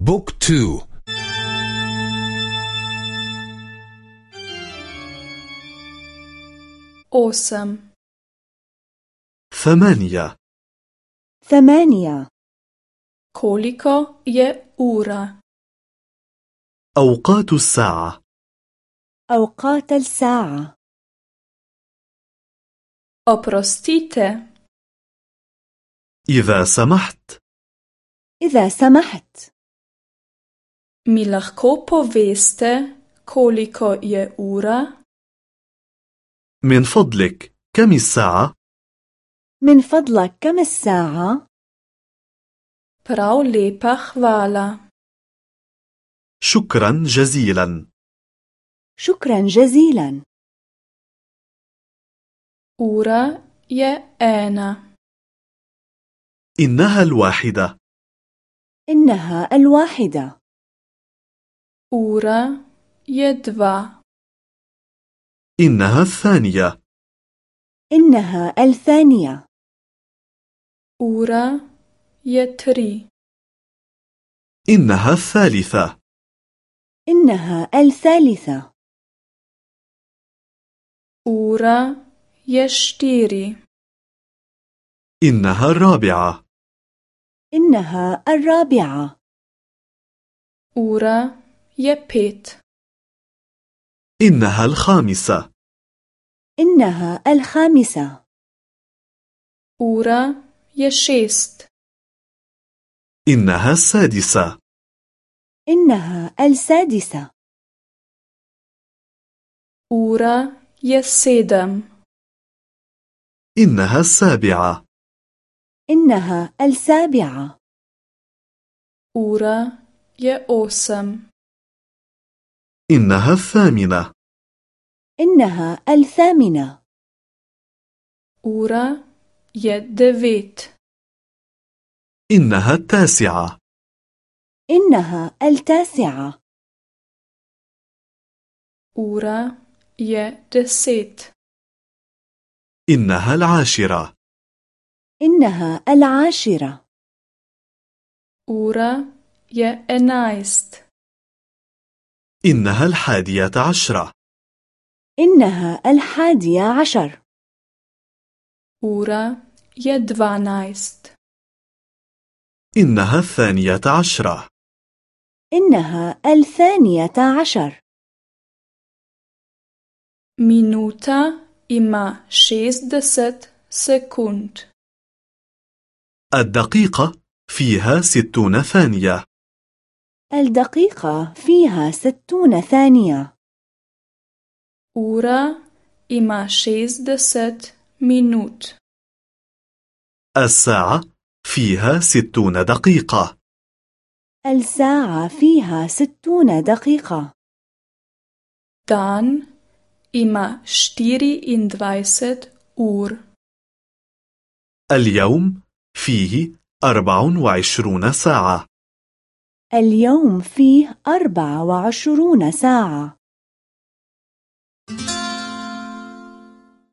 بوك تو أوسم ثمانية ثمانية koliko je ura? أوقات الساعة أوقات الساعة oprostite. إذا سمحت إذا سمحت mi lahko poveste koliko je ura? من فضلك كم الساعة؟ من فضلك كم الساعة؟ prav lepa hvala. شكرا جزيلا. شكرا جزيلا. Ura je ena. إنها الواحدة. إنها الواحدة. Ura je dva إنها الثانية. إنها الثانية. ura je tri إنها الثالثة. إنها الثالثة. ura je štiri إنها الرابعة. إنها الرابعة. ura je pet إنها الخامسة. إنها الخامسة. ura je šest إنها السادسة. إنها السادسة. ura je sedem إنها السابعة. إنها السابعة. ura je إنها الثامنة. إنها الثامنة. je devet إنها التاسعة. إنها التاسعة. je deset إنها العاشرة. إنها العاشرة. je enajst إنها الحادية عشرة. إنها الحادية عشر. Ura je dvanajst إنها الثانية عشرة. إنها الثانية عشر. Minuta ima šestdeset sekund. الدقيقة فيها ستون ثانية. الدقيقة فيها ستون ثانية. Ura ima šestdeset minut. الساعة فيها ستون دقيقة. الساعة فيها ستون دقيقة. Dan ima štiriindvajset ur. اليوم فيه أربع وعشرون ساعة. اليوم فيه أربع وعشرون ساعة.